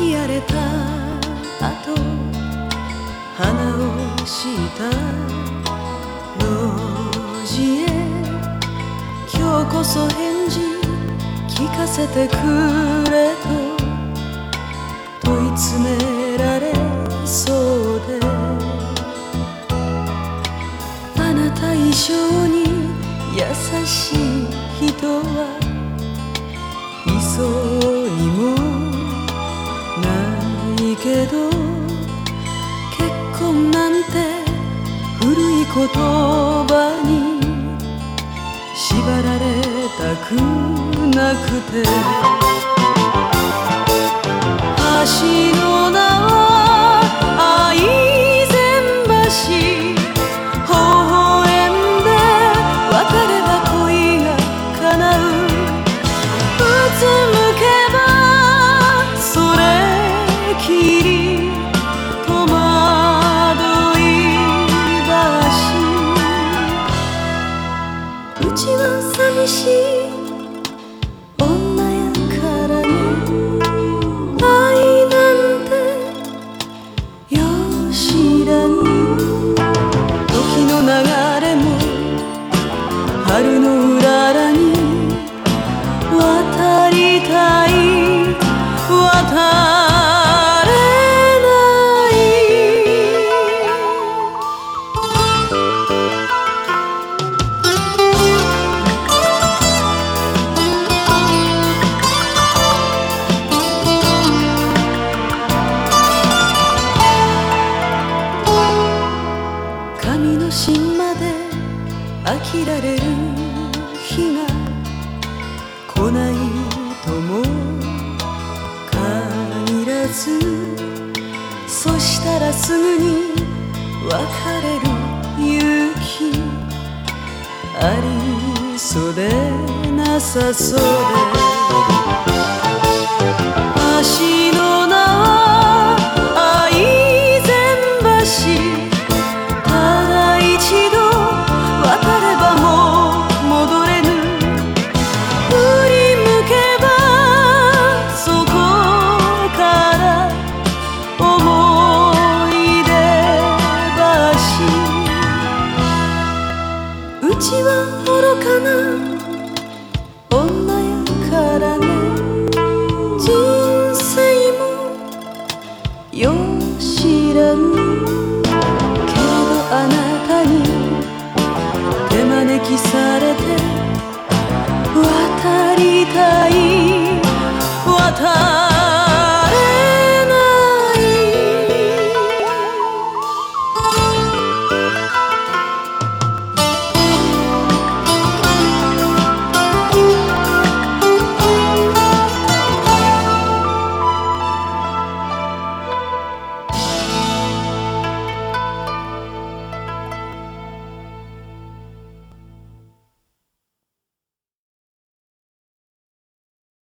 き荒れた後花をした路地へ今日こそ返事聞かせてくれと問い詰められそうであなた以上に優しい人はけど結婚なんて古い言葉に縛られたくなくて。渡りたい。渡れない神の芯まで飽きられる日が来ないとも限らずそしたらすぐに別れる。勇気ありそうでなさそうで。は愚かな女やからね。人生もよう知らぬ。けどあなたに手招きされて